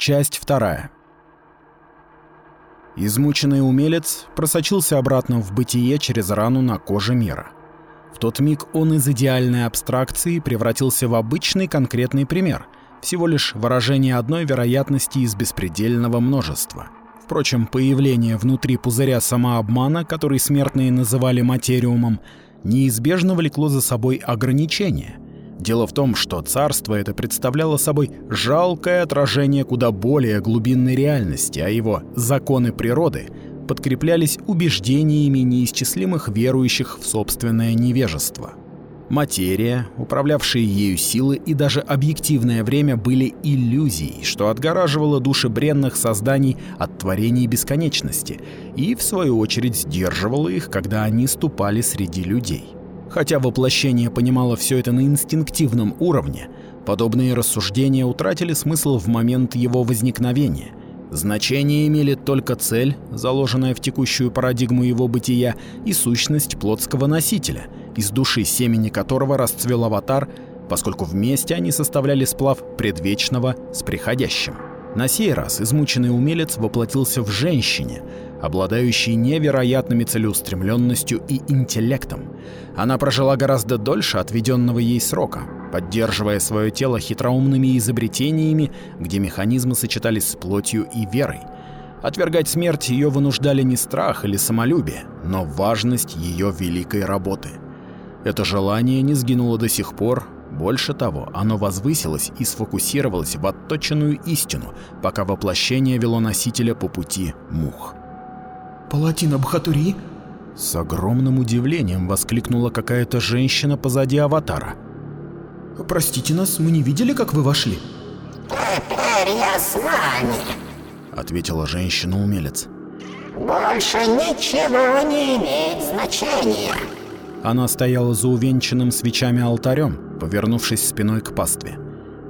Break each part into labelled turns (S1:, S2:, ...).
S1: Часть вторая. Измученный умелец просочился обратно в бытие через рану на коже мира. В тот миг он из идеальной абстракции превратился в обычный конкретный пример, всего лишь выражение одной вероятности из беспредельного множества. Впрочем, появление внутри пузыря самообмана, который смертные называли материумом, неизбежно влекло за собой ограничения — Дело в том, что царство это представляло собой жалкое отражение куда более глубинной реальности, а его законы природы подкреплялись убеждениями неисчислимых верующих в собственное невежество. Материя, управлявшие ею силы и даже объективное время были иллюзией, что отгораживало души бренных созданий от творений бесконечности и, в свою очередь, сдерживало их, когда они ступали среди людей. Хотя воплощение понимало все это на инстинктивном уровне, подобные рассуждения утратили смысл в момент его возникновения. Значение имели только цель, заложенная в текущую парадигму его бытия, и сущность плотского носителя, из души семени которого расцвел аватар, поскольку вместе они составляли сплав предвечного с приходящим. На сей раз измученный умелец воплотился в женщине, обладающей невероятными целеустремленностью и интеллектом. Она прожила гораздо дольше отведенного ей срока, поддерживая свое тело хитроумными изобретениями, где механизмы сочетались с плотью и верой. Отвергать смерть ее вынуждали не страх или самолюбие, но важность ее великой работы. Это желание не сгинуло до сих пор, больше того, оно возвысилось и сфокусировалось в отточенную истину, пока воплощение вело носителя по пути мух.
S2: «Палатина Бхатури?»
S1: С огромным удивлением воскликнула какая-то женщина позади аватара.
S2: «Простите нас, мы не видели, как вы вошли».
S3: «Теперь я с вами», —
S1: ответила женщина-умелец.
S3: «Больше ничего не имеет значения».
S1: Она стояла за увенчанным свечами алтарем, повернувшись спиной к пастве.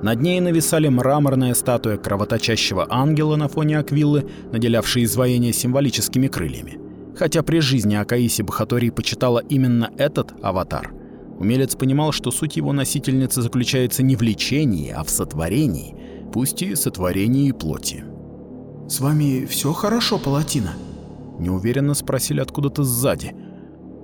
S1: Над ней нависали мраморная статуя кровоточащего ангела на фоне аквиллы, наделявшей изваяние символическими крыльями. Хотя при жизни Акаиси Бахаторий почитала именно этот аватар, умелец понимал, что суть его носительницы заключается не в лечении, а в сотворении, пусть и сотворении плоти.
S2: «С вами все хорошо, Палатина?»
S1: Неуверенно спросили откуда-то сзади.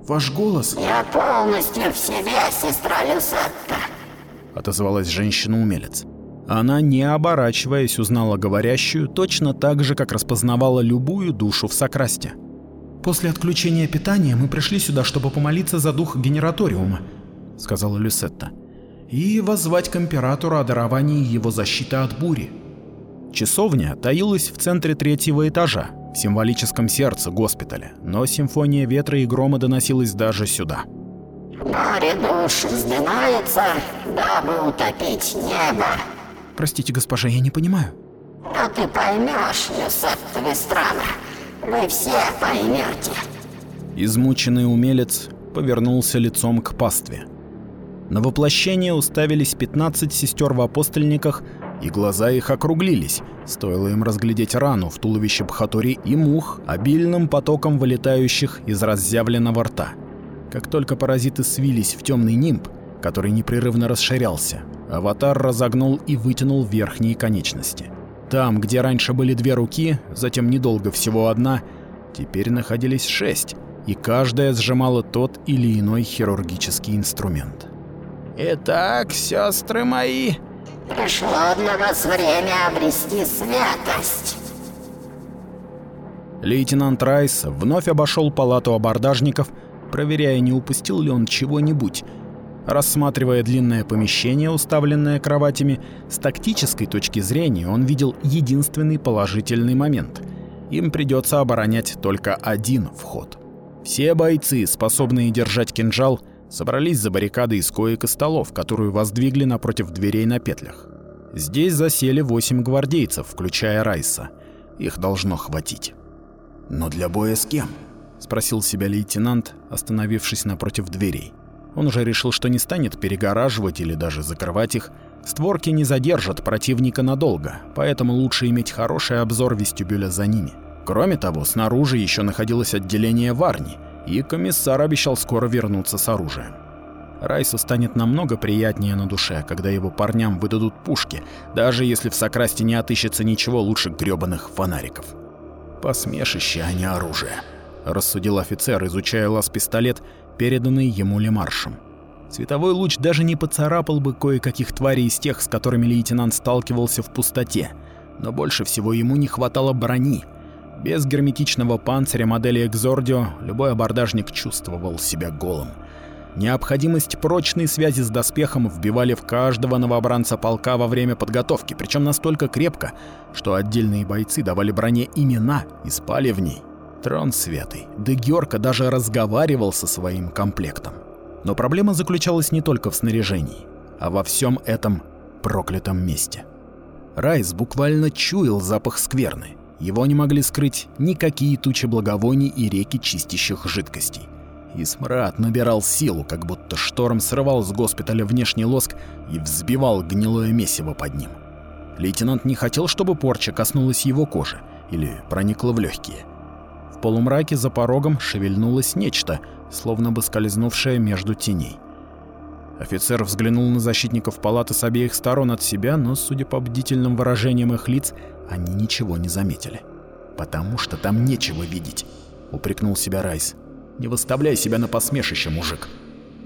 S2: «Ваш голос...»
S3: «Я полностью в себе, сестра Люсетта», —
S1: отозвалась женщина-умелец. Она, не оборачиваясь, узнала говорящую точно так же, как распознавала любую душу в Сокрасте.
S2: «После отключения питания мы пришли сюда, чтобы помолиться за дух генераториума», — сказала Люсетта, «и воззвать к императору о даровании его защиты от бури».
S1: Часовня таилась в центре третьего этажа, символическом сердце госпиталя, но симфония ветра и грома доносилась даже сюда.
S3: «Море душ вздымается, дабы утопить небо».
S2: «Простите, госпожа, я не понимаю».
S3: «Но ты поймешь, Юсеф Вестрана. Вы все поймете».
S1: Измученный умелец повернулся лицом к пастве. На воплощение уставились 15 сестер в апостольниках, и глаза их округлились, стоило им разглядеть рану в туловище Бхатури и мух, обильным потоком вылетающих из разъявленного рта. Как только паразиты свились в темный нимб, который непрерывно расширялся, аватар разогнул и вытянул верхние конечности. Там, где раньше были две руки, затем недолго всего одна, теперь находились шесть, и каждая сжимала тот или иной хирургический инструмент.
S4: «Итак, сестры мои»,
S3: Пришло для вас время обрести святость.
S1: Лейтенант Райс вновь обошел палату абордажников, проверяя, не упустил ли он чего-нибудь. Рассматривая длинное помещение, уставленное кроватями, с тактической точки зрения он видел единственный положительный момент. Им придется оборонять только один вход. Все бойцы, способные держать кинжал, собрались за баррикадой из коек и столов, которую воздвигли напротив дверей на петлях. Здесь засели восемь гвардейцев, включая Райса. Их должно хватить. «Но для боя с кем?» — спросил себя лейтенант, остановившись напротив дверей. Он уже решил, что не станет перегораживать или даже закрывать их. Створки не задержат противника надолго, поэтому лучше иметь хороший обзор вестибюля за ними. Кроме того, снаружи еще находилось отделение Варни, и комиссар обещал скоро вернуться с оружием. Райсу станет намного приятнее на душе, когда его парням выдадут пушки, даже если в Сокрасте не отыщется ничего лучше грёбаных фонариков. Посмешище, а не оружие, рассудил офицер, изучая лаз-пистолет, переданный ему Лемаршем. Световой луч даже не поцарапал бы кое-каких тварей из тех, с которыми лейтенант сталкивался в пустоте, но больше всего ему не хватало брони. Без герметичного панциря модели Экзордио любой абордажник чувствовал себя голым. Необходимость прочной связи с доспехом вбивали в каждого новобранца полка во время подготовки, причем настолько крепко, что отдельные бойцы давали броне имена и спали в ней. Трон Светый. Дегёрка даже разговаривал со своим комплектом. Но проблема заключалась не только в снаряжении, а во всем этом проклятом месте. Райс буквально чуял запах скверны. Его не могли скрыть никакие тучи благовоний и реки чистящих жидкостей. И смрад набирал силу, как будто шторм срывал с госпиталя внешний лоск и взбивал гнилое месиво под ним. Лейтенант не хотел, чтобы порча коснулась его кожи или проникла в легкие. В полумраке за порогом шевельнулось нечто, словно бы скользнувшее между теней. Офицер взглянул на защитников палаты с обеих сторон от себя, но, судя по бдительным выражениям их лиц, они ничего не заметили. «Потому что там нечего видеть», — упрекнул себя Райс. Не выставляй себя на посмешище, мужик.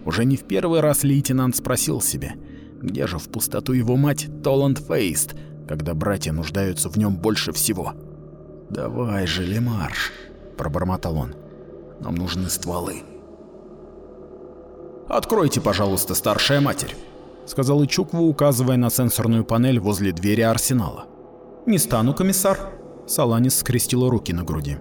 S1: Уже не в первый раз лейтенант спросил себя, где же в пустоту его мать Толанд Фейст, когда братья нуждаются в нем больше всего. «Давай же, Лемарш», — пробормотал он, — «нам нужны стволы». «Откройте, пожалуйста, старшая матерь», — сказал Ичукву, указывая на сенсорную панель возле двери арсенала.
S2: «Не стану, комиссар», — Саланис скрестила руки на груди.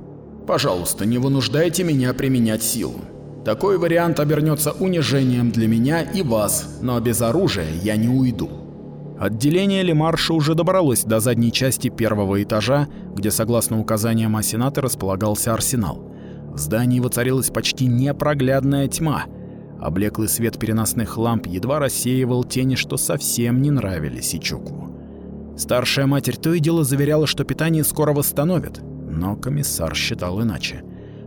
S1: Пожалуйста, не вынуждайте меня применять силу. Такой вариант обернется унижением для меня и вас, но без оружия я не уйду. Отделение Лемарша уже добралось до задней части первого этажа, где, согласно указаниям Асената, располагался арсенал. В здании воцарилась почти непроглядная тьма, а блеклый свет переносных ламп едва рассеивал тени, что совсем не нравились Ичуку. Старшая матерь то и дело заверяла, что питание скоро восстановят, но комиссар считал иначе.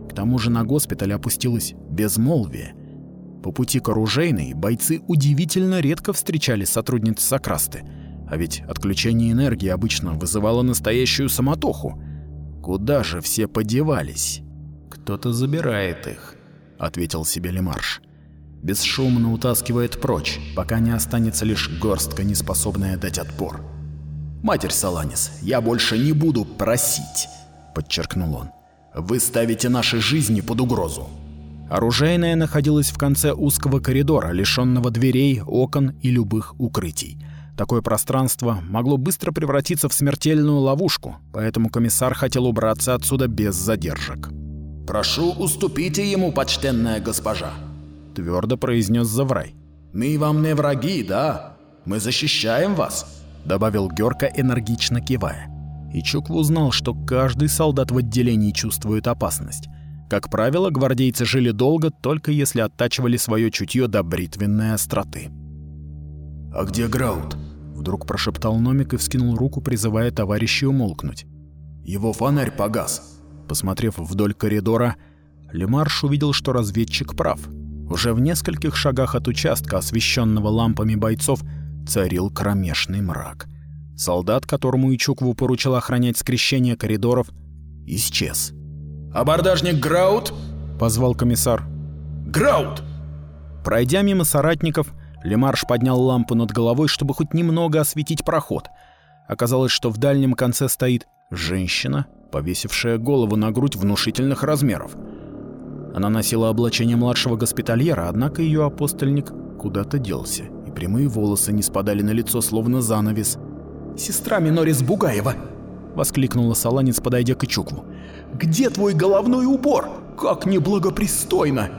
S1: К тому же на госпиталь опустилось безмолвие. По пути к оружейной бойцы удивительно редко встречали сотрудниц Сокрасты, а ведь отключение энергии обычно вызывало настоящую самотоху. Куда же все подевались? Кто-то забирает их, ответил себе Лемарш. Бесшумно утаскивает прочь, пока не останется лишь горстка, неспособная дать отпор. Матерь Саланис, я больше не буду просить подчеркнул он. Вы ставите наши жизни под угрозу. Оружейная находилась в конце узкого коридора, лишенного дверей, окон и любых укрытий. Такое пространство могло быстро превратиться в смертельную ловушку, поэтому комиссар хотел убраться отсюда без задержек. «Прошу, уступите ему, почтенная госпожа», — твердо произнес Заврай. «Мы вам не враги, да? Мы защищаем вас», — добавил Гёрка, энергично кивая и Чукв узнал, что каждый солдат в отделении чувствует опасность. Как правило, гвардейцы жили долго, только если оттачивали свое чутье до бритвенной остроты. «А где Граут?» — вдруг прошептал Номик и вскинул руку, призывая товарища умолкнуть. «Его фонарь погас». Посмотрев вдоль коридора, Лемарш увидел, что разведчик прав. Уже в нескольких шагах от участка, освещенного лампами бойцов, царил кромешный мрак. Солдат, которому Ичукву поручил охранять скрещение коридоров, исчез. «Абордажник Граут!» — позвал комиссар. «Граут!» Пройдя мимо соратников, Лемарш поднял лампу над головой, чтобы хоть немного осветить проход. Оказалось, что в дальнем конце стоит женщина, повесившая голову на грудь внушительных размеров. Она носила облачение младшего госпитальера, однако ее апостольник куда-то делся, и прямые волосы не спадали на лицо, словно занавес —
S2: «Сестра Минорис Бугаева!» — воскликнула Саланец, подойдя к Ичукву. «Где твой головной убор? Как неблагопристойно!»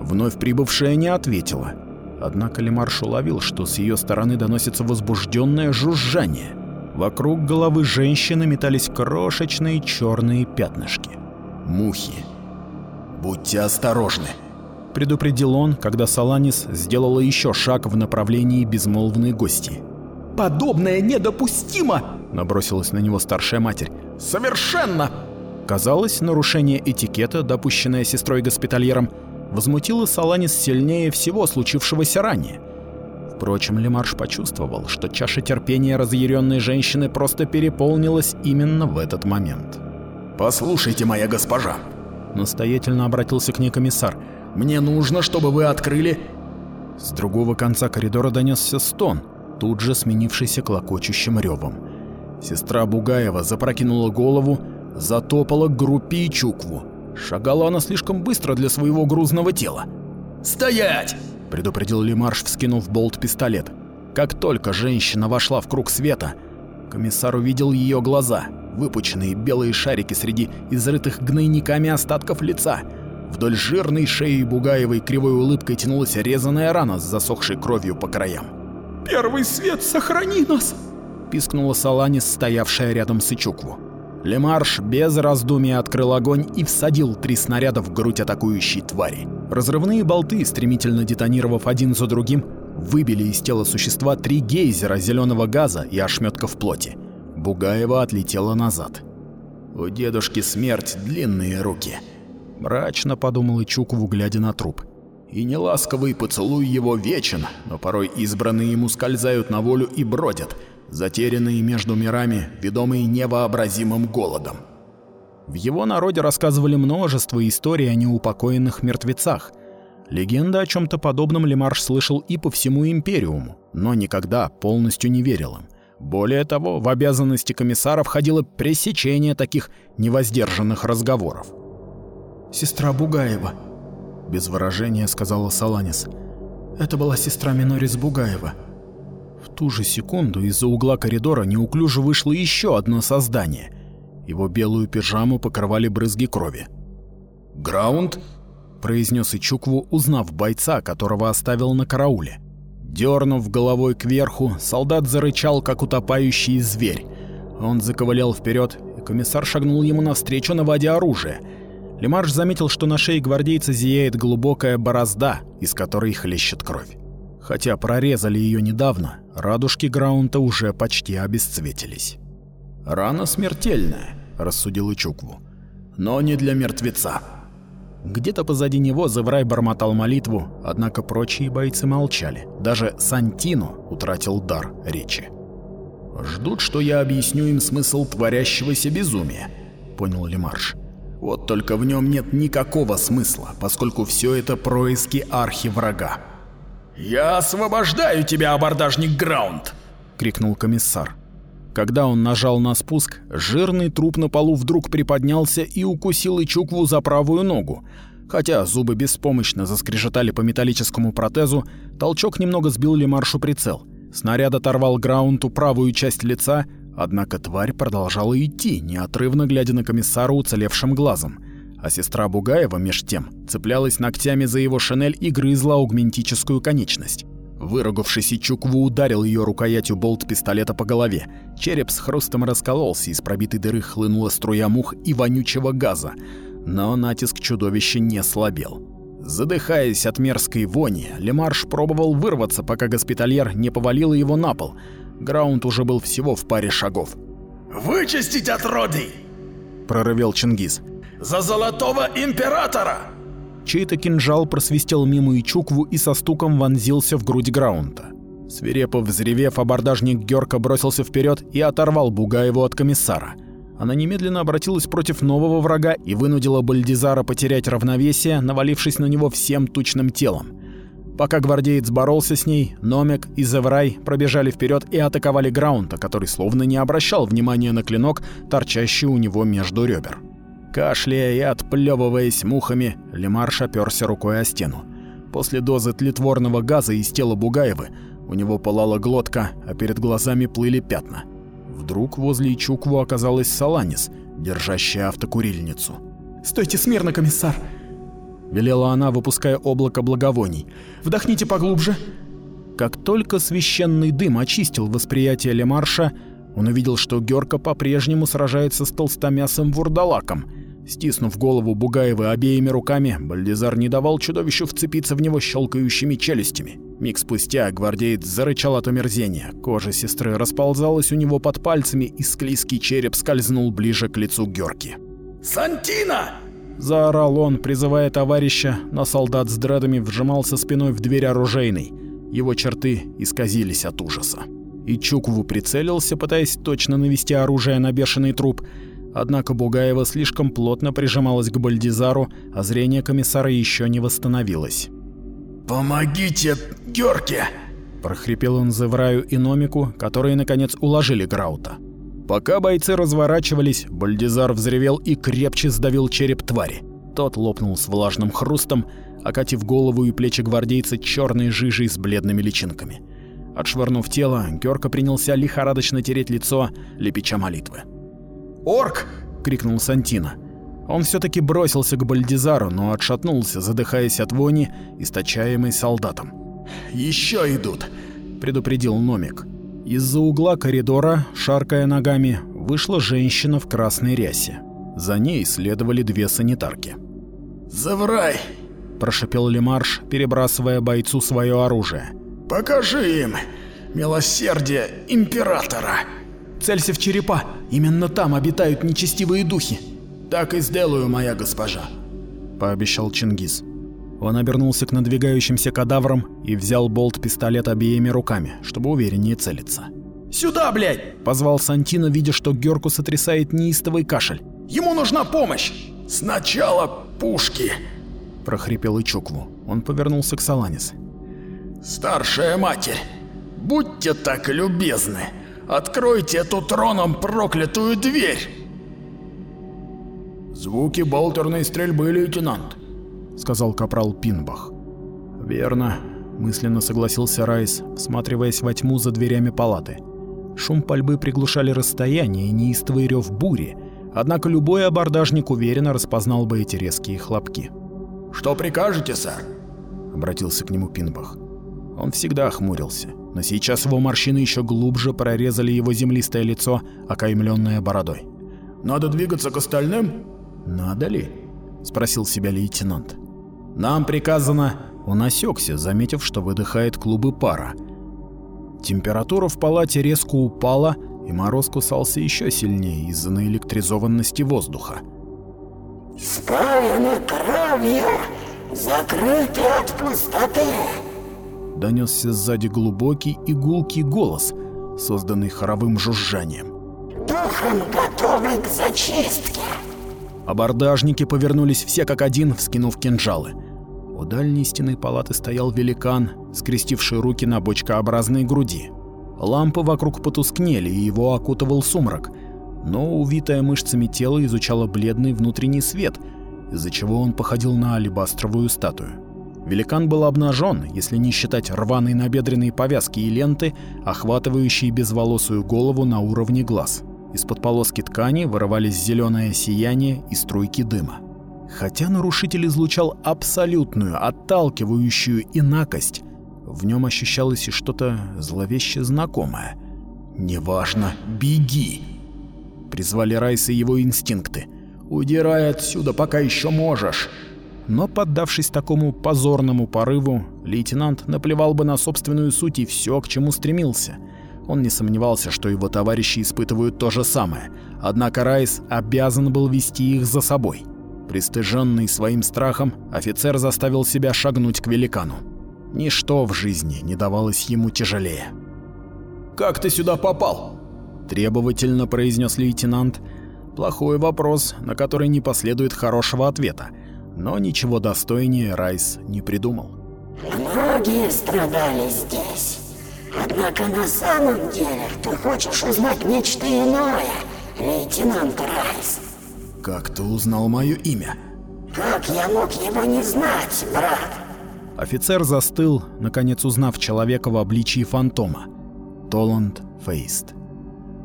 S1: Вновь прибывшая не ответила. Однако Лемарш уловил, что с ее стороны доносится возбужденное жужжание. Вокруг головы женщины метались крошечные черные пятнышки. Мухи. «Будьте осторожны!» — предупредил он, когда Саланис сделала еще шаг в направлении безмолвной гости.
S2: Подобное недопустимо!»
S1: — набросилась на него старшая матерь.
S2: «Совершенно!»
S1: Казалось, нарушение этикета, допущенное сестрой-госпитальером, возмутила Саланис сильнее всего случившегося ранее. Впрочем, Лемарш почувствовал, что чаша терпения разъяренной женщины просто переполнилась именно в этот момент.
S2: «Послушайте, моя госпожа!»
S1: Настоятельно обратился к ней комиссар.
S2: «Мне нужно, чтобы вы открыли...»
S1: С другого конца коридора донесся стон, тут же сменившийся клокочущим ревом. Сестра Бугаева запрокинула голову, затопала к группе и Чукву. Шагала она слишком быстро для своего грузного тела.
S2: «Стоять!»
S1: — предупредил Лемарш, вскинув болт-пистолет. Как только женщина вошла в круг света, комиссар увидел ее глаза, выпученные белые шарики среди изрытых гнойниками остатков лица. Вдоль жирной шеи Бугаевой кривой улыбкой тянулась резаная рана с засохшей кровью по краям.
S2: «Первый свет, сохрани нас!»
S1: — пискнула Саланис, стоявшая рядом с Ичукву. Лемарш без раздумий открыл огонь и всадил три снаряда в грудь атакующей твари. Разрывные болты, стремительно детонировав один за другим, выбили из тела существа три гейзера зеленого газа и ошметков плоти. Бугаева отлетела назад. «У дедушки смерть длинные руки», — мрачно подумал Ичукову, глядя на труп. «И неласковый поцелуй его вечен, но порой избранные ему скользают на волю и бродят, затерянные между мирами, ведомые невообразимым голодом». В его народе рассказывали множество историй о неупокоенных мертвецах. Легенда о чем то подобном Лемарш слышал и по всему Империуму, но никогда полностью не верил им. Более того, в обязанности комиссара входило пресечение таких невоздержанных разговоров.
S2: «Сестра Бугаева», — без выражения сказала Саланис. «Это была сестра Минорис Бугаева».
S1: В ту же секунду из-за угла коридора неуклюже вышло еще одно создание. Его белую пижаму покрывали брызги крови.
S2: «Граунд?»
S1: — произнес Ичукву, узнав бойца, которого оставил на карауле. Дернув головой кверху, солдат зарычал, как утопающий зверь. Он заковылял вперед, и комиссар шагнул ему навстречу, наводя оружие. Лемарш заметил, что на шее гвардейца зияет глубокая борозда, из которой хлещет кровь. Хотя прорезали ее недавно, радужки Граунта уже почти обесцветились.
S2: «Рана смертельная», — рассудил Ичукву. «Но не для мертвеца».
S1: Где-то позади него Зеврай бормотал молитву, однако прочие бойцы молчали. Даже Сантино утратил дар речи.
S2: «Ждут, что я объясню им смысл творящегося безумия», — понял Лемарш. «Вот только в нем нет никакого смысла, поскольку все это происки архиврага». «Я освобождаю тебя, абордажник Граунд!» — крикнул комиссар.
S1: Когда он нажал на спуск, жирный труп на полу вдруг приподнялся и укусил Ичукву за правую ногу. Хотя зубы беспомощно заскрежетали по металлическому протезу, толчок немного сбил Лемаршу прицел. Снаряд оторвал Граунту правую часть лица, однако тварь продолжала идти, неотрывно глядя на комиссара уцелевшим глазом. А сестра Бугаева, меж тем, цеплялась ногтями за его шинель и грызла аугментическую конечность. Выругавшись, Ичукву ударил ее рукоятью болт пистолета по голове. Череп с хрустом раскололся, из пробитой дыры хлынула струя мух и вонючего газа. Но натиск чудовища не слабел. Задыхаясь от мерзкой вони, Лемарш пробовал вырваться, пока госпитальер не повалил его на пол. Граунд уже был всего в паре шагов.
S2: «Вычистить отродий!»
S1: — прорывел Чингис.
S2: «За золотого императора!»
S1: Чей-то кинжал просвистел мимо Ичукву и со стуком вонзился в грудь Граунта. Свирепо взревев, абордажник Гёрка бросился вперед и оторвал Бугаеву от комиссара. Она немедленно обратилась против нового врага и вынудила Бальдизара потерять равновесие, навалившись на него всем тучным телом. Пока гвардеец боролся с ней, Номек и Зеврай пробежали вперед и атаковали Граунта, который словно не обращал внимания на клинок, торчащий у него между ребер. Кашляя и отплевываясь мухами, Лемарш оперся рукой о стену. После дозы тлетворного газа из тела Бугаевы у него пылала глотка, а перед глазами плыли пятна. Вдруг возле Ичукву оказалась Саланис, держащая автокурильницу.
S2: «Стойте смирно, комиссар!»
S1: Велела она, выпуская облако благовоний.
S2: «Вдохните поглубже!»
S1: Как только священный дым очистил восприятие Лемарша, он увидел, что Гёрка по-прежнему сражается с толстомясым вурдалаком — Стиснув голову Бугаева обеими руками, Бальдизар не давал чудовищу вцепиться в него щелкающими челюстями. Миг спустя гвардеец зарычал от омерзения. Кожа сестры расползалась у него под пальцами, и склизкий череп скользнул ближе к лицу Георги.
S2: «Сантина!»
S1: — Заорал он, призывая товарища, но солдат с дредами вжимался спиной в дверь оружейной. Его черты исказились от ужаса. И Чукву прицелился, пытаясь точно навести оружие на бешеный труп, однако Бугаева слишком плотно прижималась к Бальдизару, а зрение комиссара еще не восстановилось.
S2: «Помогите, Георге!»
S1: – прохрипел он Зевраю и Номику, которые, наконец, уложили Граута. Пока бойцы разворачивались, Бальдизар взревел и крепче сдавил череп твари. Тот лопнул с влажным хрустом, окатив голову и плечи гвардейца черной жижей с бледными личинками. Отшвырнув тело, Гёрка принялся лихорадочно тереть лицо, лепеча молитвы.
S2: «Орк!»
S1: — крикнул Сантина. Он все таки бросился к Бальдизару, но отшатнулся, задыхаясь от вони, источаемой солдатом.
S2: Еще идут!»
S1: — предупредил Номик. Из-за угла коридора, шаркая ногами, вышла женщина в красной рясе. За ней следовали две санитарки.
S2: «Заврай!»
S1: – прошипел Лемарш, перебрасывая бойцу свое оружие.
S2: «Покажи им милосердие Императора!»
S1: «Целься в черепа! Именно там обитают нечестивые духи!»
S2: «Так и сделаю, моя госпожа!»
S1: – пообещал Чингис. Он обернулся к надвигающимся кадаврам и взял болт-пистолет обеими руками, чтобы увереннее целиться.
S2: «Сюда, блядь!»
S1: – позвал Сантино, видя, что Герку сотрясает неистовый кашель.
S2: «Ему нужна помощь! Сначала пушки!»
S1: – прохрипел Ичукву. Он повернулся к Саланис.
S2: «Старшая матерь, будьте так любезны, откройте эту троном проклятую дверь!»
S4: «Звуки болтерной стрельбы, лейтенант», сказал капрал Пинбах.
S1: Верно, мысленно согласился Райс, всматриваясь во тьму за дверями палаты. Шум пальбы приглушали расстояние и неистовый рев бури, однако любой абордажник уверенно распознал бы эти резкие хлопки.
S2: «Что прикажете, сэр?»
S1: — обратился к нему Пинбах. Он всегда хмурился, но сейчас его морщины еще глубже прорезали его землистое лицо, окаймленное бородой.
S2: «Надо двигаться к остальным?»
S1: «Надо ли?» — спросил себя лейтенант. Нам приказано...» Он осекся, заметив, что выдыхает клубы пара. Температура в палате резко упала, и мороз кусался еще сильнее из-за наэлектризованности воздуха.
S3: «Спаяны кровью, закрыты от пустоты!»
S1: Донесся сзади глубокий и гулкий голос, созданный хоровым жужжанием.
S3: «Духом готовы к зачистке!»
S1: Абордажники повернулись все как один, вскинув кинжалы. У дальней стены палаты стоял великан, скрестивший руки на бочкообразной груди. Лампы вокруг потускнели, и его окутывал сумрак, но увитое мышцами тело изучало бледный внутренний свет, из-за чего он походил на алебастровую статую. Великан был обнажен, если не считать рваной набедренной повязки и ленты, охватывающей безволосую голову на уровне глаз. Из-под полоски ткани вырывались зеленое сияние и струйки дыма. Хотя нарушитель излучал абсолютную, отталкивающую инакость, в нем ощущалось и что-то зловеще знакомое. «Неважно, беги!» Призвали Райса его инстинкты. «Удирай отсюда, пока еще можешь!» Но, поддавшись такому позорному порыву, лейтенант наплевал бы на собственную суть и все, к чему стремился. Он не сомневался, что его товарищи испытывают то же самое, однако Райс обязан был вести их за собой. Пристыженный своим страхом, офицер заставил себя шагнуть к великану. Ничто в жизни не давалось ему тяжелее.
S2: «Как ты сюда попал?»
S1: – требовательно произнес лейтенант. Плохой вопрос, на который не последует хорошего ответа, но ничего достойнее Райс не придумал.
S3: «Многие страдали здесь, однако на самом деле ты хочешь узнать нечто иное, лейтенант Райс».
S1: «Как ты узнал мое имя?»
S3: «Как я мог его не знать, брат?»
S1: Офицер застыл, наконец узнав человека в обличии фантома. Толанд Фейст.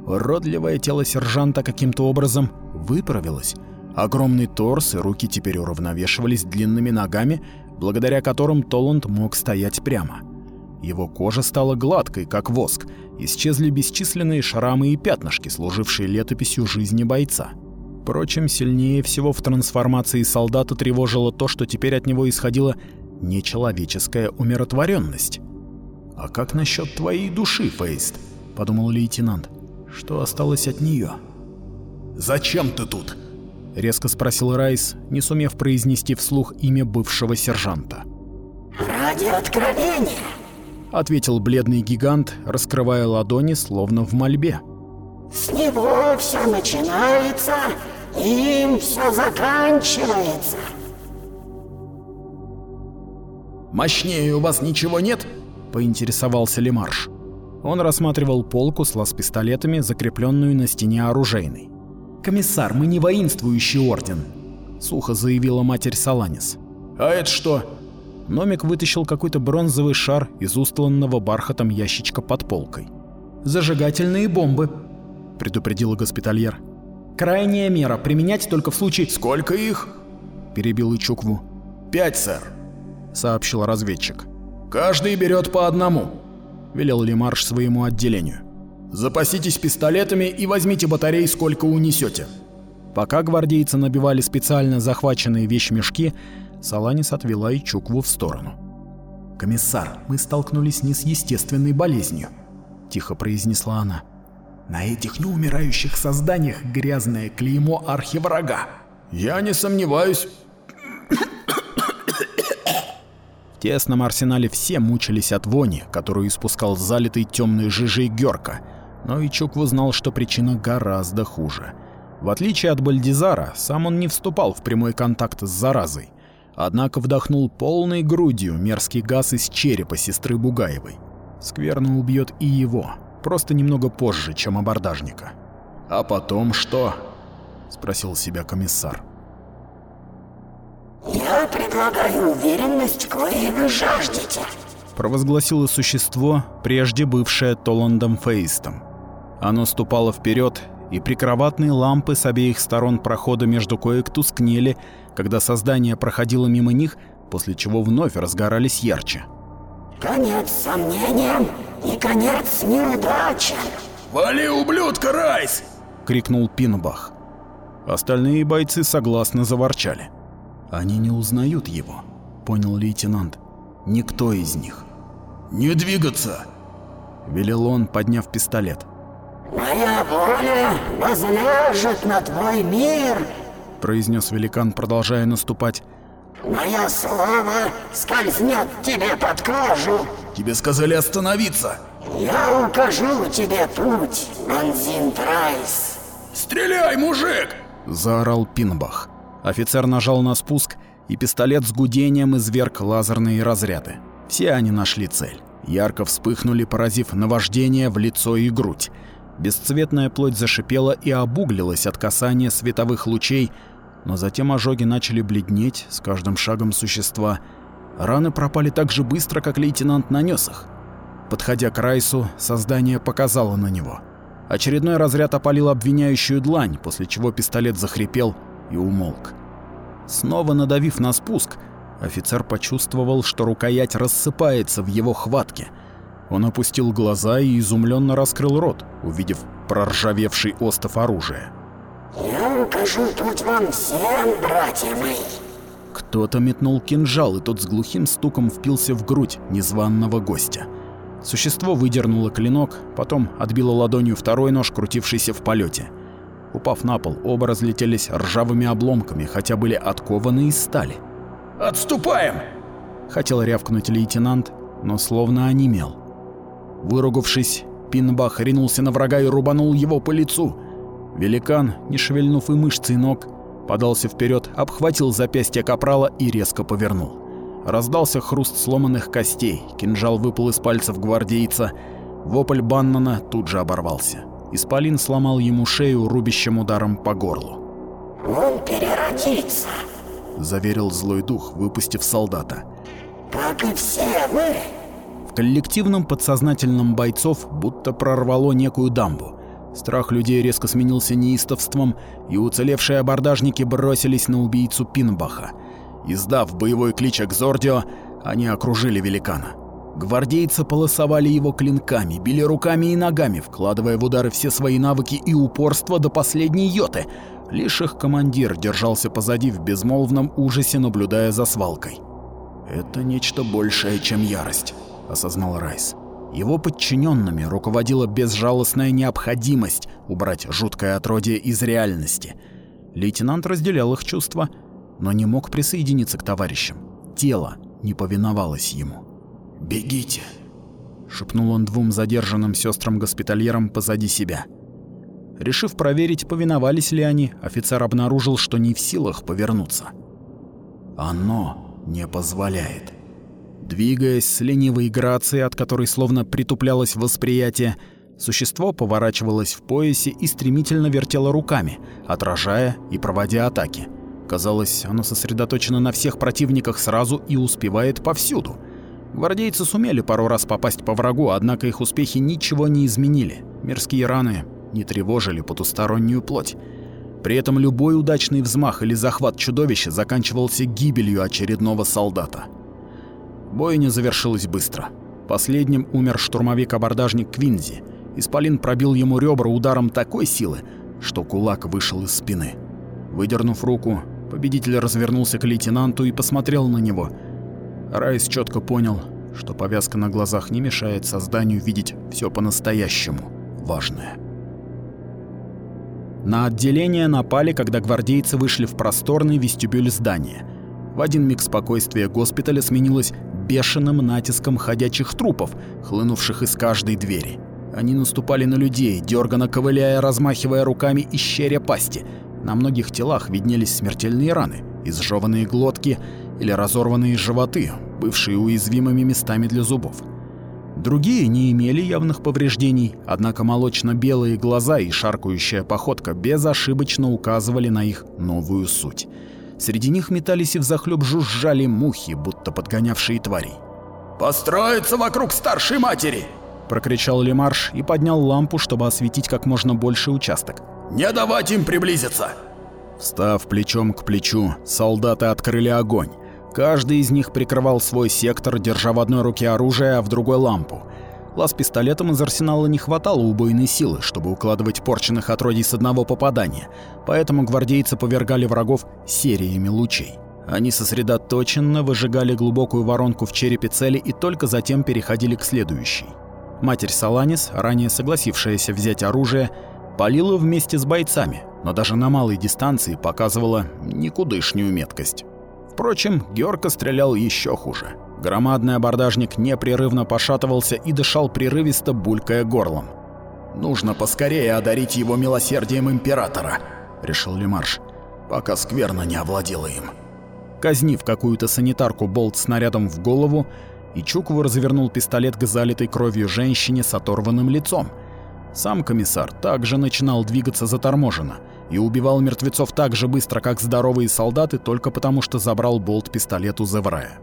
S1: Уродливое тело сержанта каким-то образом выправилось. Огромный торс и руки теперь уравновешивались длинными ногами, благодаря которым Толанд мог стоять прямо. Его кожа стала гладкой, как воск, исчезли бесчисленные шрамы и пятнышки, служившие летописью жизни бойца. Впрочем, сильнее всего в трансформации солдата тревожило то, что теперь от него исходила нечеловеческая умиротворенность. «А как насчет твоей души, Фейст?» – подумал лейтенант. «Что осталось от нее?
S2: «Зачем ты тут?»
S1: — резко спросил Райс, не сумев произнести вслух имя бывшего сержанта.
S3: «Ради откровения», —
S1: ответил бледный гигант, раскрывая ладони, словно в мольбе.
S3: «С него все начинается, им все заканчивается».
S2: «Мощнее у вас ничего нет?» — поинтересовался Лемарш.
S1: Он рассматривал полку с лаз-пистолетами, закрепленную на стене оружейной.
S2: «Комиссар, мы не воинствующий орден», —
S1: сухо заявила матерь Саланис.
S2: «А это что?»
S1: Номик вытащил какой-то бронзовый шар из устланного бархатом ящичка под полкой.
S2: «Зажигательные бомбы», —
S1: предупредил госпитальер.
S2: «Крайняя мера, применять только в случае...» «Сколько их?»
S1: — перебил Ичукву.
S2: «Пять, сэр», —
S1: сообщил разведчик.
S2: «Каждый берет по одному», —
S1: велел Лемарш своему отделению.
S2: Запаситесь пистолетами и возьмите батарей, сколько унесете.
S1: Пока гвардейцы набивали специально захваченные вещмешки, Саланис отвела и Чукву в сторону.
S2: «Комиссар, мы столкнулись не с естественной болезнью», — тихо произнесла она. «На этих неумирающих созданиях грязное клеймо архиврага». «Я не сомневаюсь».
S1: В тесном арсенале все мучились от вони, которую испускал залитый темной жижей Гёрка — но Ичукву знал, что причина гораздо хуже. В отличие от Бальдизара, сам он не вступал в прямой контакт с заразой, однако вдохнул полной грудью мерзкий газ из черепа сестры Бугаевой. Скверно убьет и его, просто немного позже, чем абордажника.
S2: «А потом что?» — спросил себя комиссар.
S3: «Я предлагаю уверенность, коей вы жаждете», —
S1: провозгласило существо, прежде бывшее Толандом Фейстом. Оно ступало вперед, и прикроватные лампы с обеих сторон прохода между коек тускнели, когда создание проходило мимо них, после чего вновь разгорались ярче.
S3: «Конец сомнениям и конец неудачам!»
S2: «Вали, ублюдка, Райс!»
S1: — крикнул Пинбах. Остальные бойцы согласно заворчали. «Они не узнают его», — понял лейтенант. «Никто из них».
S2: «Не двигаться!»
S1: — велел он, подняв пистолет.
S3: «Моя воля возляжет на твой мир!»
S1: произнес великан, продолжая наступать.
S3: «Мое слово скользнет тебе под кожу!»
S2: «Тебе сказали остановиться!»
S3: «Я укажу тебе путь, Манзин Трайс!»
S2: «Стреляй, мужик!»
S1: — заорал Пинбах. Офицер нажал на спуск, и пистолет с гудением изверг лазерные разряды. Все они нашли цель. Ярко вспыхнули, поразив наваждение в лицо и грудь. Бесцветная плоть зашипела и обуглилась от касания световых лучей, но затем ожоги начали бледнеть с каждым шагом существа. Раны пропали так же быстро, как лейтенант нанес их. Подходя к Райсу, создание показало на него. Очередной разряд опалил обвиняющую длань, после чего пистолет захрипел и умолк. Снова надавив на спуск, офицер почувствовал, что рукоять рассыпается в его хватке — он опустил глаза и изумленно раскрыл рот, увидев проржавевший остов оружия.
S3: «Я укажу путь вам всем, братья мои!»
S1: Кто-то метнул кинжал, и тот с глухим стуком впился в грудь незваного гостя. Существо выдернуло клинок, потом отбило ладонью второй нож, крутившийся в полете. Упав на пол, оба разлетелись ржавыми обломками, хотя были откованы из стали.
S2: «Отступаем!»
S1: Хотел рявкнуть лейтенант, но словно онемел. Выругавшись, Пинбах ринулся на врага и рубанул его по лицу. Великан, не шевельнув и мышцей ног, подался вперед, обхватил запястье капрала и резко повернул. Раздался хруст сломанных костей, кинжал выпал из пальцев гвардейца, вопль Баннана тут же оборвался. Исполин сломал ему шею рубящим ударом по горлу.
S3: «Он переродится», —
S1: заверил злой дух, выпустив солдата.
S3: «Как и все мы,
S1: коллективном подсознательном бойцов будто прорвало некую дамбу. Страх людей резко сменился неистовством, и уцелевшие абордажники бросились на убийцу Пинбаха. Издав боевой клич Экзордио, они окружили великана. Гвардейцы полосовали его клинками, били руками и ногами, вкладывая в удары все свои навыки и упорство до последней йоты. Лишь их командир держался позади в безмолвном ужасе, наблюдая за свалкой. Это нечто большее, чем ярость. — осознал Райс. Его подчиненными руководила безжалостная необходимость убрать жуткое отродье из реальности. Лейтенант разделял их чувства, но не мог присоединиться к товарищам. Тело не повиновалось ему.
S2: «Бегите!»
S1: — шепнул он двум задержанным сестрам-госпитальерам позади себя. Решив проверить, повиновались ли они, офицер обнаружил, что не в силах повернуться.
S2: «Оно не позволяет».
S1: Двигаясь с ленивой грацией, от которой словно притуплялось восприятие, существо поворачивалось в поясе и стремительно вертело руками, отражая и проводя атаки. Казалось, оно сосредоточено на всех противниках сразу и успевает повсюду. Гвардейцы сумели пару раз попасть по врагу, однако их успехи ничего не изменили. Мирские раны не тревожили потустороннюю плоть. При этом любой удачный взмах или захват чудовища заканчивался гибелью очередного солдата. Бойня завершилась быстро. Последним умер штурмовик-абордажник Квинзи. Исполин пробил ему ребра ударом такой силы, что кулак вышел из спины. Выдернув руку, победитель развернулся к лейтенанту и посмотрел на него. Райс четко понял, что повязка на глазах не мешает созданию видеть все по-настоящему важное. На отделение напали, когда гвардейцы вышли в просторный вестибюль здания. В один миг спокойствие госпиталя сменилось бешеным натиском ходячих трупов, хлынувших из каждой двери. Они наступали на людей, дёрганно ковыляя, размахивая руками и щеря пасти. На многих телах виднелись смертельные раны, изжеванные глотки или разорванные животы, бывшие уязвимыми местами для зубов. Другие не имели явных повреждений, однако молочно-белые глаза и шаркающая походка безошибочно указывали на их новую суть. Среди них метались и взахлёб жужжали мухи, будто подгонявшие тварей.
S2: «Построиться вокруг старшей матери!»
S1: — прокричал Лемарш и поднял лампу, чтобы осветить как можно больше участок.
S2: «Не давать им приблизиться!»
S1: Встав плечом к плечу, солдаты открыли огонь. Каждый из них прикрывал свой сектор, держа в одной руке оружие, а в другой лампу. Лаз пистолетом из арсенала не хватало убойной силы, чтобы укладывать порченных отродий с одного попадания, поэтому гвардейцы повергали врагов сериями лучей. Они сосредоточенно выжигали глубокую воронку в черепе цели и только затем переходили к следующей. Матерь Саланис, ранее согласившаяся взять оружие, палила вместе с бойцами, но даже на малой дистанции показывала никудышнюю меткость. Впрочем, Георка стрелял еще хуже. Громадный абордажник непрерывно пошатывался и дышал прерывисто, булькая горлом.
S2: «Нужно поскорее одарить его милосердием императора», — решил Лемарш, пока скверно не овладела им.
S1: Казнив какую-то санитарку болт снарядом в голову, и Чукву развернул пистолет к залитой кровью женщине с оторванным лицом. Сам комиссар также начинал двигаться заторможенно — и убивал мертвецов так же быстро, как здоровые солдаты, только потому что забрал болт пистолет у Зеврая.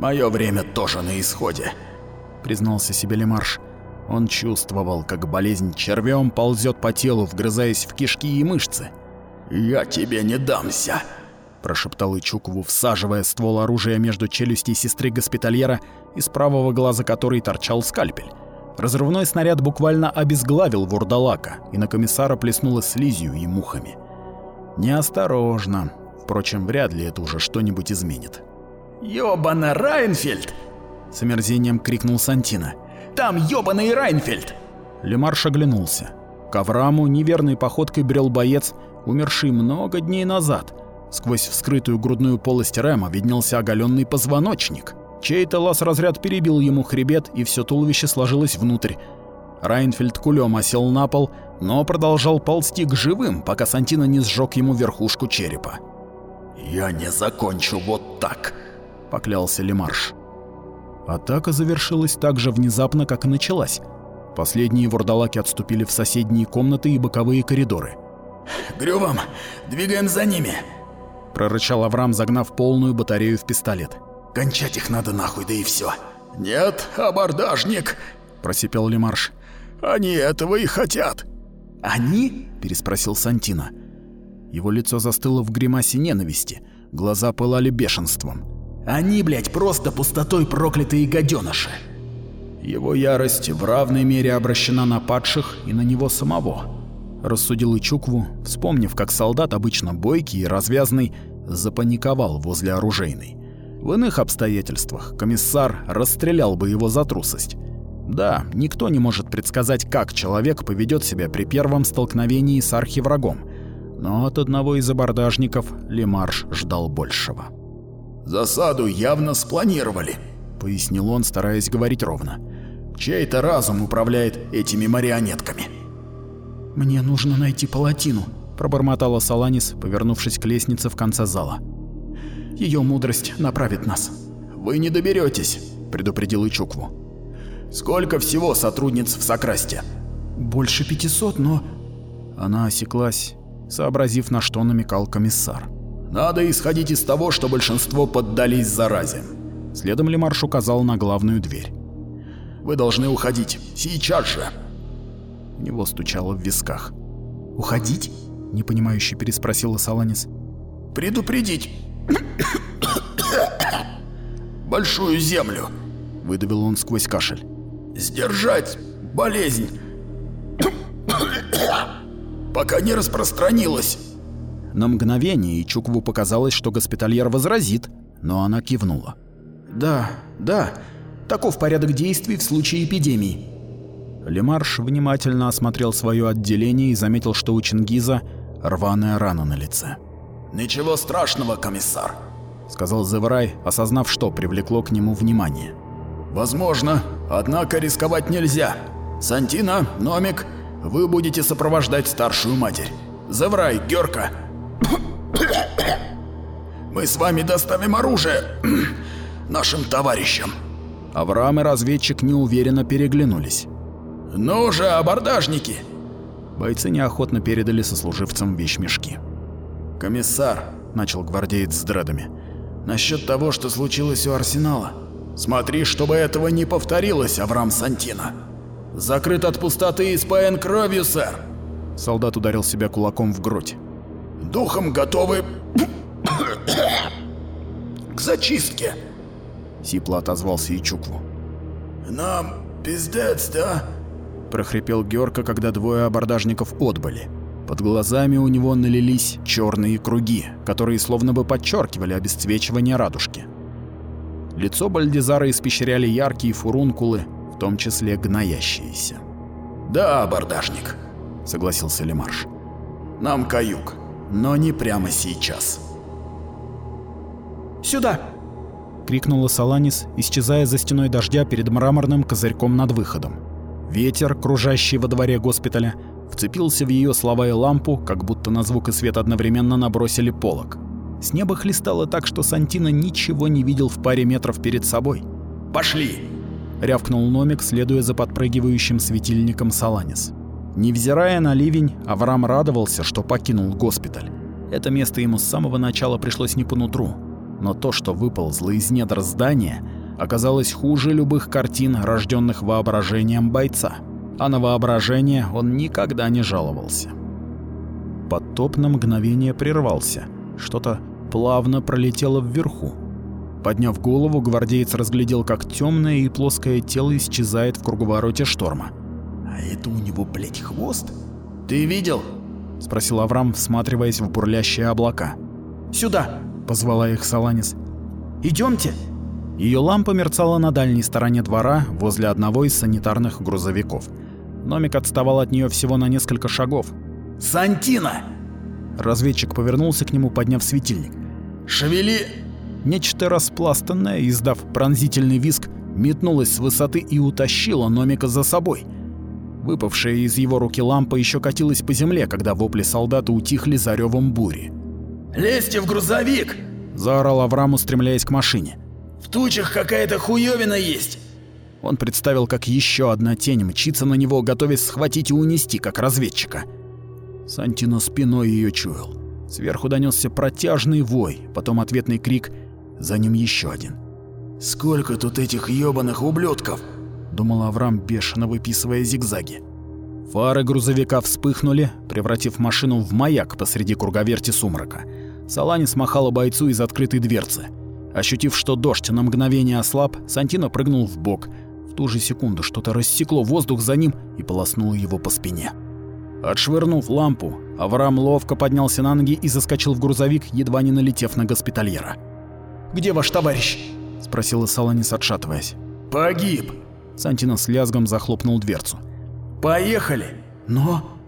S2: «Моё время тоже на исходе», —
S1: признался себе Лемарш. Он чувствовал, как болезнь червем ползет по телу, вгрызаясь в кишки и мышцы.
S2: «Я тебе не дамся», —
S1: прошептал Ичукву, всаживая ствол оружия между челюстей сестры госпитальера, из правого глаза которой торчал скальпель. Разрывной снаряд буквально обезглавил вурдалака, и на комиссара плеснуло слизью и мухами. Неосторожно. Впрочем, вряд ли это уже что-нибудь изменит.
S2: «Ёбана Райнфельд!»
S1: — с омерзением крикнул Сантина.
S2: «Там ёбаный Райнфельд!»
S1: Лемарш оглянулся. К Авраму неверной походкой брел боец, умерший много дней назад. Сквозь вскрытую грудную полость Рэма виднелся оголенный позвоночник. Чей-то лаз-разряд перебил ему хребет, и все туловище сложилось внутрь. Райнфельд кулем осел на пол, но продолжал ползти к живым, пока Сантина не сжег ему верхушку черепа.
S2: «Я не закончу вот так», — поклялся Лемарш.
S1: Атака завершилась так же внезапно, как и началась. Последние вурдалаки отступили в соседние комнаты и боковые коридоры.
S2: «Грювом, двигаем за ними!»
S1: — прорычал Авраам, загнав полную батарею в пистолет.
S2: Кончать их надо нахуй, да и все. Нет, абордажник, просипел Лемарш. Они этого и хотят.
S1: Они? переспросил Сантина. Его лицо застыло в гримасе ненависти, глаза пылали бешенством.
S2: Они, блядь, просто пустотой проклятые гаденыши.
S1: Его ярость в равной мере обращена на падших и на него самого. Рассудил Ичукву, вспомнив, как солдат, обычно бойкий и развязный, запаниковал возле оружейной. В иных обстоятельствах комиссар расстрелял бы его за трусость. Да, никто не может предсказать, как человек поведет себя при первом столкновении с архиврагом. Но от одного из абордажников Лемарш ждал большего.
S2: «Засаду явно спланировали», — пояснил он, стараясь говорить ровно. «Чей-то разум управляет этими марионетками».
S1: «Мне нужно найти палатину», — пробормотала Саланис, повернувшись к лестнице в конце зала. Ее мудрость направит нас.
S2: «Вы не доберетесь, предупредил Ичукву. «Сколько всего сотрудниц в Сокрасте?»
S1: «Больше пятисот, но...» Она осеклась, сообразив, на что намекал комиссар.
S2: «Надо исходить из того, что большинство поддались заразе».
S1: Следом Лемарш указал на главную дверь.
S2: «Вы должны уходить. Сейчас же!»
S1: У него стучало в висках. «Уходить?» — непонимающе переспросила Саланис.
S2: «Предупредить большую землю», — выдавил он сквозь кашель. «Сдержать болезнь, пока не распространилась».
S1: На мгновение Чукву показалось, что госпитальер возразит, но она кивнула. «Да, да, таков порядок действий в случае эпидемии». Лемарш внимательно осмотрел свое отделение и заметил, что у Чингиза рваная рана на лице.
S2: «Ничего страшного, комиссар», —
S1: сказал Зеврай, осознав, что привлекло к нему внимание.
S2: «Возможно, однако рисковать нельзя. Сантина, Номик, вы будете сопровождать старшую матерь. Зеврай, Герка. Мы с вами доставим оружие нашим товарищам».
S1: Авраам и разведчик неуверенно переглянулись.
S2: «Ну же, абордажники!»
S1: Бойцы неохотно передали сослуживцам вещмешки.
S2: «Комиссар», — начал гвардеец с дредами, — «насчет того, что случилось у Арсенала. Смотри, чтобы этого не повторилось, Авраам Сантина. Закрыт от пустоты и спаян кровью, сэр».
S1: Солдат ударил себя кулаком в грудь.
S2: «Духом готовы к зачистке», —
S1: сипло отозвался Ичукву.
S2: «Нам пиздец, да?»
S1: — прохрипел Георка, когда двое абордажников отбыли. Под глазами у него налились черные круги, которые словно бы подчеркивали обесцвечивание радужки. Лицо Бальдизара испещряли яркие фурункулы, в том числе гноящиеся.
S2: «Да, абордажник», — согласился Лемарш. «Нам каюк, но не прямо сейчас».
S1: «Сюда!» — крикнула Саланис, исчезая за стеной дождя перед мраморным козырьком над выходом. Ветер, кружащий во дворе госпиталя, вцепился в ее слова и лампу, как будто на звук и свет одновременно набросили полог. С неба хлестало так, что Сантина ничего не видел в паре метров перед собой.
S2: «Пошли!»
S1: — рявкнул Номик, следуя за подпрыгивающим светильником Саланис. Невзирая на ливень, Авраам радовался, что покинул госпиталь. Это место ему с самого начала пришлось не по нутру. Но то, что выползло из недр здания, оказалось хуже любых картин, рожденных воображением бойца а на воображение он никогда не жаловался. Потоп на мгновение прервался. Что-то плавно пролетело вверху. Подняв голову, гвардеец разглядел, как темное и плоское тело исчезает в круговороте шторма.
S2: «А это у него, блядь, хвост? Ты видел?»
S1: — спросил Авраам, всматриваясь в бурлящие облака. «Сюда!» — позвала их Саланис. Идемте. Ее лампа мерцала на дальней стороне двора, возле одного из санитарных грузовиков. Номик отставал от нее всего на несколько шагов.
S2: «Сантина!»
S1: Разведчик повернулся к нему, подняв светильник.
S2: «Шевели!»
S1: Нечто распластанное, издав пронзительный визг, метнулось с высоты и утащило Номика за собой. Выпавшая из его руки лампа еще катилась по земле, когда вопли солдата утихли за ревом бури.
S2: «Лезьте в грузовик!»
S1: – заорал Авраам, устремляясь к машине.
S2: «В тучах какая-то хуёвина есть!»
S1: Он представил, как еще одна тень мчится на него, готовясь схватить и унести, как разведчика. Сантино спиной ее чуял. Сверху донесся протяжный вой, потом ответный крик, за ним еще один.
S2: «Сколько тут этих ёбаных ублюдков!»
S1: — думал Авраам, бешено выписывая зигзаги. Фары грузовика вспыхнули, превратив машину в маяк посреди круговерти сумрака. Салани смахала бойцу из открытой дверцы. Ощутив, что дождь на мгновение ослаб, Сантино прыгнул в бок, в ту же секунду что-то рассекло воздух за ним и полоснуло его по спине. Отшвырнув лампу, Авраам ловко поднялся на ноги и заскочил в грузовик, едва не налетев на госпитальера. «Где ваш товарищ?» – спросила Саланис, отшатываясь.
S2: «Погиб!»
S1: Сантино с лязгом захлопнул дверцу.
S2: «Поехали!»
S1: «Но...»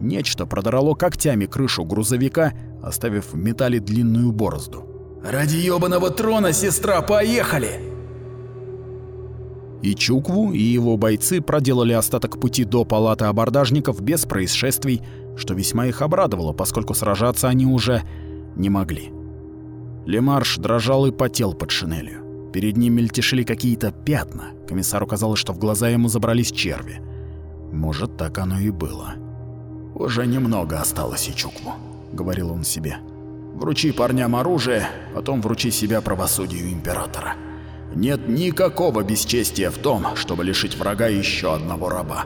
S1: нечто продрало когтями крышу грузовика, оставив в металле длинную борозду.
S2: «Ради ёбаного трона, сестра, поехали!»
S1: И Чукву, и его бойцы проделали остаток пути до палаты абордажников без происшествий, что весьма их обрадовало, поскольку сражаться они уже не могли. Лемарш дрожал и потел под шинелью. Перед ним мельтешили какие-то пятна. Комиссару казалось, что в глаза ему забрались черви. Может, так оно и было.
S2: «Уже немного осталось, Ичукву», — говорил он себе. «Вручи парням оружие, потом вручи себя правосудию Императора. Нет никакого бесчестия в том, чтобы лишить врага еще одного раба».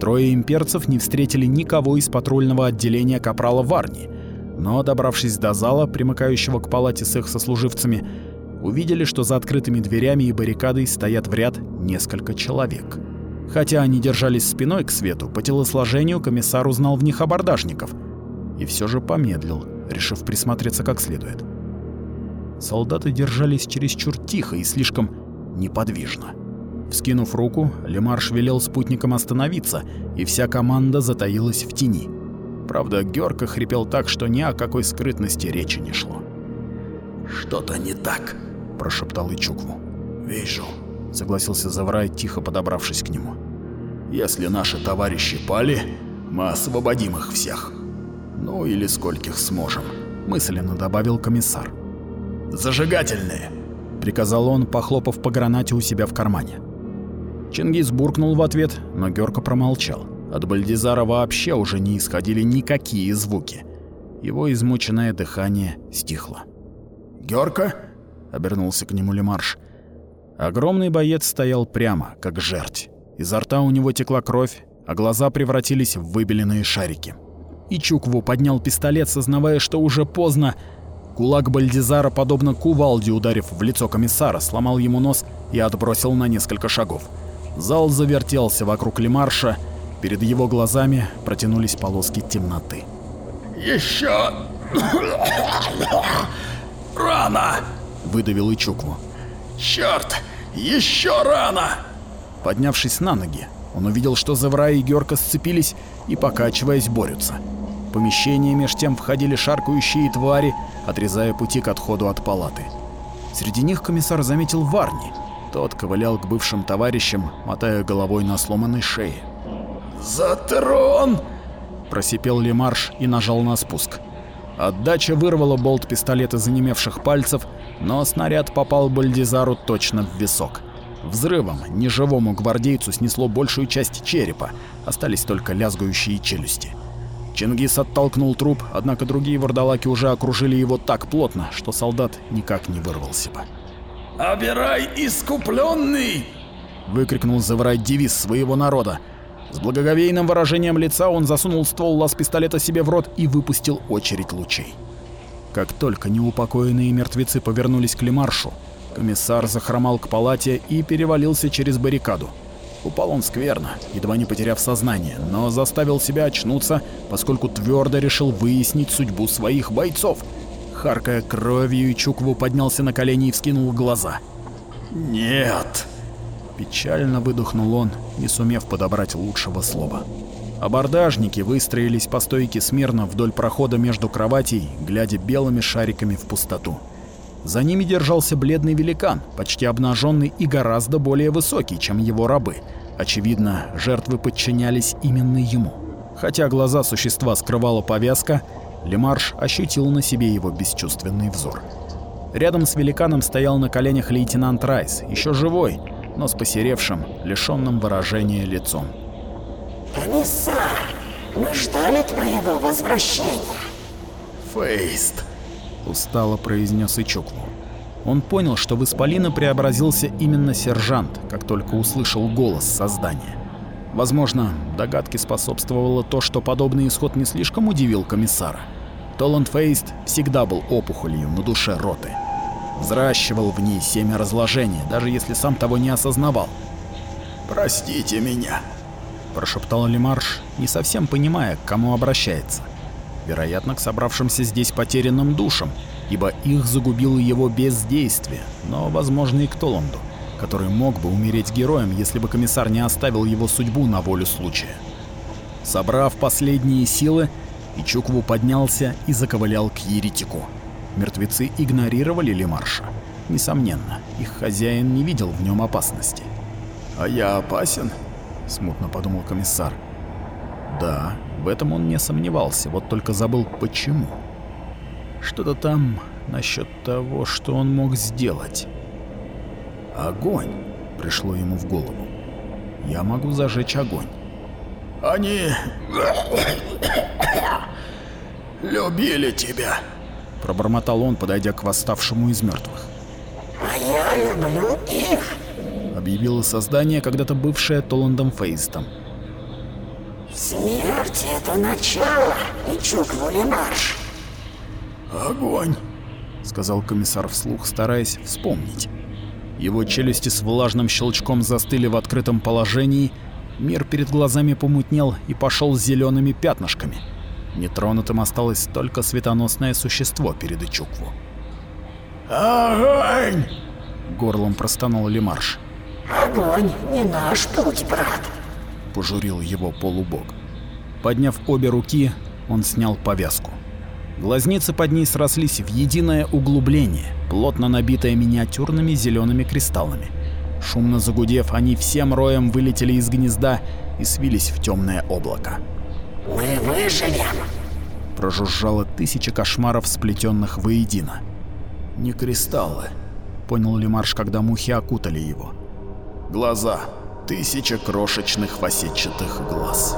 S1: Трое имперцев не встретили никого из патрульного отделения капрала Варни, но, добравшись до зала, примыкающего к палате с их сослуживцами, увидели, что за открытыми дверями и баррикадой стоят в ряд несколько человек. Хотя они держались спиной к свету, по телосложению комиссар узнал в них абордажников и все же помедлил, решив присмотреться как следует. Солдаты держались чересчур тихо и слишком неподвижно. Вскинув руку, Лемарш велел спутникам остановиться, и вся команда затаилась в тени. Правда, Георка хрипел так, что ни о какой скрытности речи не шло.
S2: «Что-то не так», — прошептал Ичукву.
S1: «Вижу», — согласился Заврай, тихо подобравшись к нему.
S2: «Если наши товарищи пали, мы освободим их всех. Ну или скольких сможем», — мысленно добавил комиссар.
S1: «Зажигательные!» — приказал он, похлопав по гранате у себя в кармане. Чингис буркнул в ответ, но Георка промолчал. От Бальдизара вообще уже не исходили никакие звуки. Его измученное дыхание стихло.
S2: «Георка?»
S1: — обернулся к нему Лемарш. Огромный боец стоял прямо, как жерть. Изо рта у него текла кровь, а глаза превратились в выбеленные шарики. И Чукву поднял пистолет, сознавая, что уже поздно. Кулак Бальдизара, подобно кувалде, ударив в лицо комиссара, сломал ему нос и отбросил на несколько шагов. Зал завертелся вокруг Лемарша, перед его глазами протянулись полоски темноты.
S2: «Еще рано!» — выдавил Ичукву. «Черт! Еще рано!»
S1: Поднявшись на ноги, он увидел, что Завра и Георка сцепились и, покачиваясь, борются. В помещение меж тем входили шаркающие твари, отрезая пути к отходу от палаты. Среди них комиссар заметил Варни. Тот ковылял к бывшим товарищам, мотая головой на сломанной шее.
S2: «За трон!»
S1: – просипел Лемарш и нажал на спуск. Отдача вырвала болт пистолета из онемевших пальцев, но снаряд попал Бальдизару точно в висок. Взрывом неживому гвардейцу снесло большую часть черепа, остались только лязгающие челюсти. Чингис оттолкнул труп, однако другие вурдалаки уже окружили его так плотно, что солдат никак не вырвался бы.
S2: «Обирай, искупленный!»
S1: — выкрикнул Заврай девиз своего народа. С благоговейным выражением лица он засунул ствол лаз-пистолета себе в рот и выпустил очередь лучей. Как только неупокоенные мертвецы повернулись к Лемаршу, комиссар захромал к палате и перевалился через баррикаду. Упал он скверно, едва не потеряв сознание, но заставил себя очнуться, поскольку твердо решил выяснить судьбу своих бойцов. Харкая кровью, Чукву поднялся на колени и вскинул глаза.
S2: «Нет!»
S1: Печально выдохнул он, не сумев подобрать лучшего слова. Абордажники выстроились по стойке смирно вдоль прохода между кроватей, глядя белыми шариками в пустоту. За ними держался бледный великан, почти обнаженный и гораздо более высокий, чем его рабы. Очевидно, жертвы подчинялись именно ему. Хотя глаза существа скрывала повязка, Лемарш ощутил на себе его бесчувственный взор. Рядом с великаном стоял на коленях лейтенант Райс, еще живой, но с посеревшим, лишенным выражения лицом.
S3: «Комиссар, мы ждали твоего возвращения».
S2: «Фейст», —
S1: устало произнес Ичукву. Он понял, что в Исполина преобразился именно сержант, как только услышал голос создания. Возможно, догадке способствовало то, что подобный исход не слишком удивил комиссара. Толанд Фейст всегда был опухолью на душе роты. Взращивал в ней семя разложения, даже если сам того не осознавал.
S2: «Простите меня», —
S1: прошептал Лемарш, не совсем понимая, к кому обращается. Вероятно, к собравшимся здесь потерянным душам, ибо их загубило его бездействие, но, возможно, и к Толанду, который мог бы умереть героем, если бы комиссар не оставил его судьбу на волю случая. Собрав последние силы, Ичукву поднялся и заковылял к еретику. Мертвецы игнорировали Лемарша. Несомненно, их хозяин не видел в нем опасности.
S2: «А я опасен?»
S1: — смутно подумал комиссар. Да, в этом он не сомневался, вот только забыл почему. Что-то там насчет того, что он мог сделать. Огонь пришло ему в голову. Я могу зажечь огонь.
S2: Они любили тебя,
S1: пробормотал он, подойдя к восставшему из мертвых.
S3: А я люблю их,
S1: объявило создание, когда-то бывшее Толандом Фейстом.
S3: Смерть — это начало, и чукнули марш.
S2: Огонь,
S1: сказал комиссар вслух, стараясь вспомнить. Его челюсти с влажным щелчком застыли в открытом положении, мир перед глазами помутнел и пошел зелеными пятнышками. Нетронутым осталось только светоносное существо перед Ичукву.
S2: «Огонь!»
S1: — горлом простонал Лемарш.
S3: «Огонь не наш путь, брат!»
S1: — пожурил его полубог. Подняв обе руки, он снял повязку. Глазницы под ней срослись в единое углубление, плотно набитое миниатюрными зелеными кристаллами. Шумно загудев, они всем роем вылетели из гнезда и свились в темное облако.
S3: «Мы выживем!»
S1: Прожужжало тысяча кошмаров, сплетенных воедино.
S2: «Не кристаллы», —
S1: понял Лемарш, когда мухи окутали его.
S2: «Глаза. Тысяча крошечных фасетчатых глаз».